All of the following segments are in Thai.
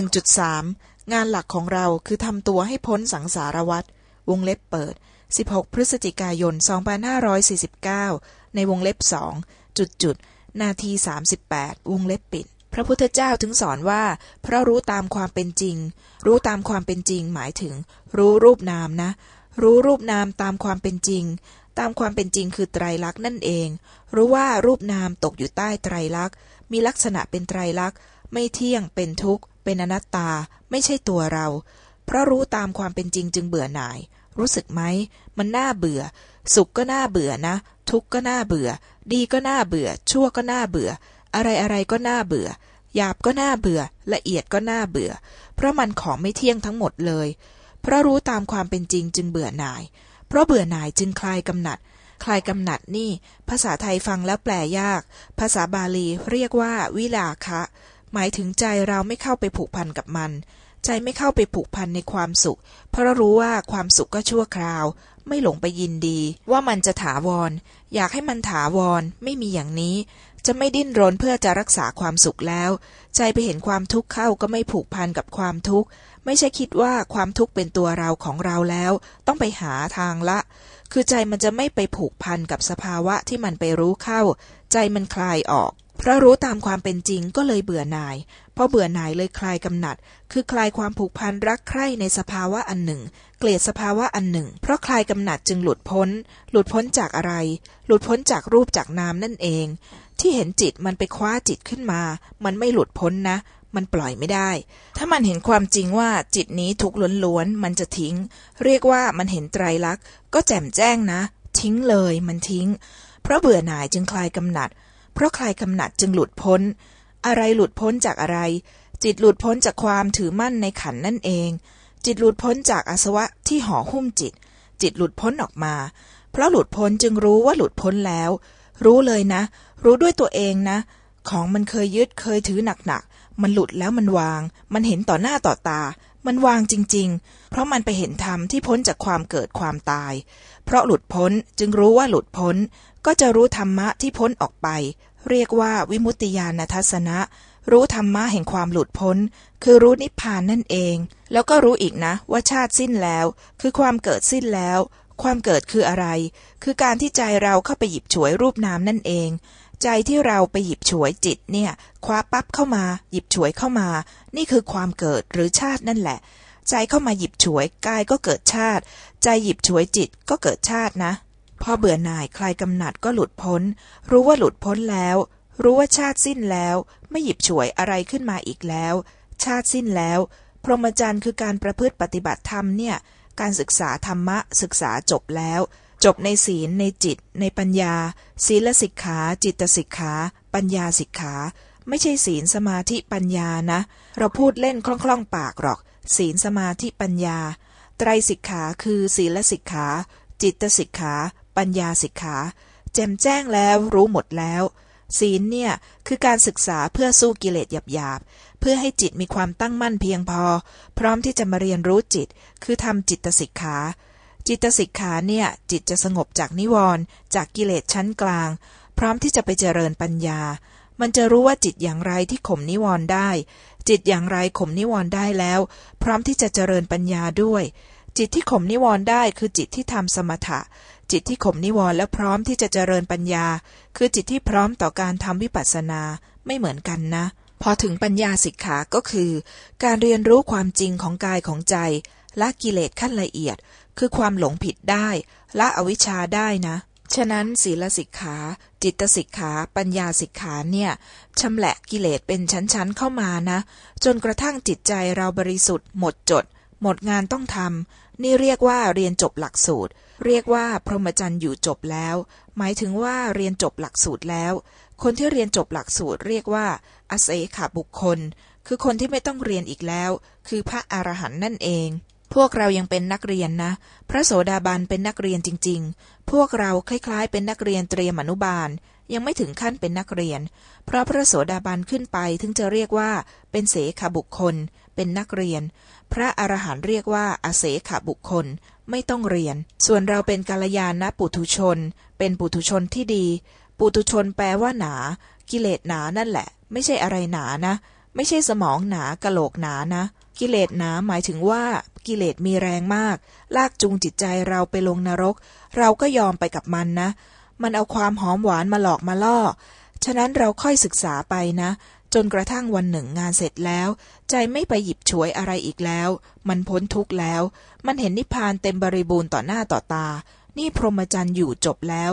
1.3 งานหลักของเราคือทำตัวให้พ้นสังสารวัฏวงเล็บเปิด 16 พฤศจิกายน 2549 ในวงเล็บสองจุดจุดนาที 38 วงเล็บปิด พระพุทธเจ้าถึงสอนว่า เพราะรู้ตามความเป็นจริง รู้ตามความเป็นจริงหมายถึง รู้รูปนามนะ รู้รูปนามตามความเป็นจริง ตามความเป็นจริงคือไตรลักษณ์นั่นเอง รู้ว่ารูปนามตกอยู่ใต้ไตรลักษณ์ มีลักษณะเป็นไตรลักษณ์ ไม่เที่ยงเป็นทุกข์ เป็นอนัตตาไม่ใช่ตัวเรา เพราะรู้ตามความเป็นจริงจึงเบื่อหน่าย รู้สึกไหม มันน่าเบื่อ สุขก็น่าเบื่อนะ ทุกข์ก็น่าเบื่อ ดีก็น่าเบื่อ ชั่วก็น่าเบื่อ อะไรอะไรก็น่าเบื่อ หยาบก็น่าเบื่อ ละเอียดก็น่าเบื่อ เพราะมันของไม่เที่ยงทั้งหมดเลย เพราะรู้ตามความเป็นจริงจึงเบื่อหน่าย เพราะเบื่อหน่ายจึงคลายกำหนัดคลายกำหนัดนี่ ภาษาไทยฟังแล้วแปลยาก ภาษาบาลีเรียกว่า วิลาคะ หมายถึงใจเราไม่เข้าไปผูกพันกับมัน ใจไม่เข้าไปผูกพันในความสุข เพราะรู้ว่าความสุขก็ชั่วคราว ไม่หลงไปยินดี ว่ามันจะถาวร อยากให้มันถาวร ไม่มีอย่างนี้ จะไม่ดิ้นรนเพื่อจะรักษาความสุขแล้ว ใจไปเห็นความทุกข์เข้าก็ไม่ผูกพันกับความทุกข์ ไม่ใช่คิดว่าความทุกข์เป็นตัวเราของเราแล้ว ต้องไปหาทางละ คือใจมันจะไม่ไปผูกพันกับสภาวะที่มันไปรู้เข้า ใจมันคลายออก พราะรู้ตามความเป็นจริงก็เลยเบื่อหน่าย เพราะเบื่อหน่ายเลยคลายกำหนัด คือคลายความผูกพันรักใคร่ในสภาวะอันหนึ่ง เกลียดสภาวะอันหนึ่ง เพราะคลายกำหนัดจึงหลุดพ้น หลุดพ้นจากอะไร หลุดพ้นจากรูปจากนามนั่นเอง ที่เห็นจิตมันไปคว้าจิตขึ้นมา มันไม่หลุดพ้นนะ มันปล่อยไม่ได้ ถ้ามันเห็นความจริงว่าจิตนี้ทุกข์ล้วนๆ มันจะทิ้ง เรียกว่ามันเห็นไตรลักษณ์ก็แจ่มแจ้งนะ ทิ้งเลย มันทิ้ง เพราะเบื่อหน่ายจึงคลายกำหนัด เพราะคลายกำหนัดจึงหลุดพ้น อะไรหลุดพ้นจากอะไร จิตหลุดพ้นจากความถือมั่นในขันนั่นเอง จิตหลุดพ้นจากอาสวะที่ห่อหุ้มจิต จิตหลุดพ้นออกมา เพราะหลุดพ้นจึงรู้ว่าหลุดพ้นแล้ว รู้เลยนะ รู้ด้วยตัวเองนะ ของมันเคยยึดเคยถือหนักๆมันหลุดแล้วมันวาง มันเห็นต่อหน้าต่อตา มันวางจริง ๆ เพราะมันไปเห็นธรรมที่พ้นจากความเกิดความตาย เพราะหลุดพ้นจึงรู้ว่าหลุดพ้น ก็จะรู้ธรรมะที่พ้นออกไป เรียกว่าวิมุตติญาณทัศนะ รู้ธรรมะแห่งความหลุดพ้น คือรู้นิพพานนั่นเอง แล้วก็รู้อีกนะว่าชาติสิ้นแล้ว คือความเกิดสิ้นแล้ว ความเกิดคืออะไร คือการที่ใจเราเข้าไปหยิบฉวยรูปนามนั่นเอง ใจที่เราไปหยิบฉวยจิตเนี่ย คว้าปั๊บเข้ามา หยิบฉวยเข้ามา นี่คือความเกิดหรือชาตินั่นแหละ ใจเข้ามาหยิบฉวยกายก็เกิดชาติ ใจหยิบฉวยจิตก็เกิดชาตินะ พอเบื่อหน่ายคลายกำหนัดก็หลุดพ้น รู้ว่าหลุดพ้นแล้ว รู้ว่าชาติสิ้นแล้ว ไม่หยิบฉวยอะไรขึ้นมาอีกแล้ว ชาติสิ้นแล้ว พรหมจรรย์คือการประพฤติปฏิบัติธรรมเนี่ย การศึกษาธรรมะศึกษาจบแล้ว จบในศีลในจิต ในปัญญา ศีลสิกขา จิตสิกขา ปัญญาสิกขา ไม่ใช่ศีลสมาธิปัญญานะ เราพูดเล่นคล่องๆปากหรอก ศีลสมาธิปัญญา ไตรสิกขาคือศีลสิกขา จิตสิกขา ปัญญาสิกขาแจ่มแจ้งแล้วรู้หมดแล้ว ศีลเนี่ยคือการศึกษาเพื่อสู้กิเลสหยาบๆเพื่อให้จิตมีความตั้งมั่นเพียงพอ พร้อมที่จะมาเรียนรู้จิต คือทำจิตสิกขา จิตสิกขาเนี่ย จิตจะสงบจากนิวรณ์จากกิเลสชั้นกลาง พร้อมที่จะไปเจริญปัญญา มันจะรู้ว่าจิตอย่างไรที่ข่มนิวรณ์ได้ จิตอย่างไรข่มนิวรณ์ได้แล้ว พร้อมที่จะเจริญปัญญาด้วย จิตที่ข่มนิวรณ์ได้คือจิตที่ทำสมถะ จิตที่ข่มนิวรณ์และพร้อมที่จะเจริญปัญญา คือจิตที่พร้อมต่อการทำวิปัสสนาไม่เหมือนกันนะพอถึงปัญญาสิกขาก็คือ การเรียนรู้ความจริงของกายของใจ ละกิเลสขั้นละเอียด คือความหลงผิดได้ ละอวิชชาได้นะ ฉะนั้นศีลสิกขา จิตสิกขา ปัญญาสิกขาเนี่ยชำแหละกิเลสเป็นชั้นๆเข้ามานะ จนกระทั่งจิตใจเราบริสุทธิ์ หมดจด หมดงานต้องทำนี่เรียกว่าเรียนจบหลักสูตร เรียกว่าพรหมจรรย์อยู่จบแล้ว หมายถึงว่าเรียนจบหลักสูตรแล้ว คนที่เรียนจบหลักสูตรเรียกว่าอาเสขบุคคล คือคนที่ไม่ต้องเรียนอีกแล้ว คือพระอรหันต์นั่นเอง พวกเรายังเป็นนักเรียนนะ พระโสดาบันเป็นนักเรียนจริง ๆ พวกเราคล้ายๆ เป็นนักเรียนเตรียมอนุบาล ยังไม่ถึงขั้นเป็นนักเรียน เพราะพระโสดาบันขึ้นไปถึงจะเรียกว่า เป็นเสขบุคคล เป็นนักเรียน พระอรหันต์เรียกว่าอาเสขบุคคล ไม่ต้องเรียน ส่วนเราเป็นกาลยานะปุถุชน เป็นปุถุชนที่ดี ปุถุชนแปลว่าหนา กิเลสหนานั่นแหละ ไม่ใช่อะไรหนานะ ไม่ใช่สมองหนากะโหลกหนานะ กิเลสหนาหมายถึงว่ากิเลสมีแรงมาก ลากจูงจิตใจเราไปลงนรก เราก็ยอมไปกับมันนะ มันเอาความหอมหวานมาหลอกมาล่อ ฉะนั้นเราค่อยศึกษาไปนะ จนกระทั่งวันหนึ่งงานเสร็จแล้ว ใจไม่ไปหยิบฉวยอะไรอีกแล้ว มันพ้นทุกข์แล้ว มันเห็นนิพพานเต็มบริบูรณ์ต่อหน้าต่อตา นี่พรหมจรรย์อยู่จบแล้ว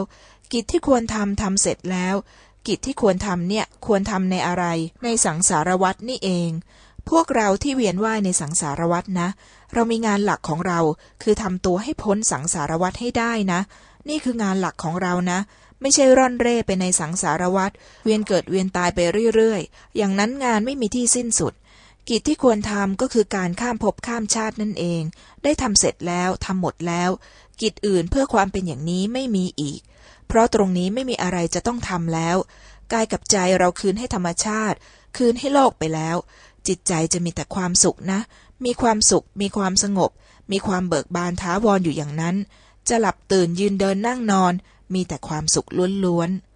กิจที่ควรทำทำเสร็จแล้ว กิจที่ควรทำเนี่ยควรทำในอะไร ในสังสารวัตนี่เอง พวกเราที่เวียนว่ายในสังสารวัตนะ เรามีงานหลักของเรา คือทำตัวให้พ้นสังสารวัตให้ได้นะ นี่คืองานหลักของเรานะ ไม่ใช่ร่อนเร่ไปในสังสารวัตเวียนเกิดเวียนตายไปเรื่อยๆ อย่างนั้นงานไม่มีที่สิ้นสุด กิจที่ควรทำก็คือการข้ามภพข้ามชาตินั่นเอง ได้ทำเสร็จแล้วทำหมดแล้ว กิจอื่นเพื่อความเป็นอย่างนี้ไม่มีอีก เพราะตรงนี้ไม่มีอะไรจะต้องทำแล้ว กายกับใจเราคืนให้ธรรมชาติ คืนให้โลกไปแล้ว จิตใจจะมีแต่ความสุขนะ มีความสุข มีความสงบ มีความเบิกบานท้าวรออยู่อย่างนั้น จะหลับตื่นยืนเดินนั่งนอน มีแต่ความสุขล้วนๆ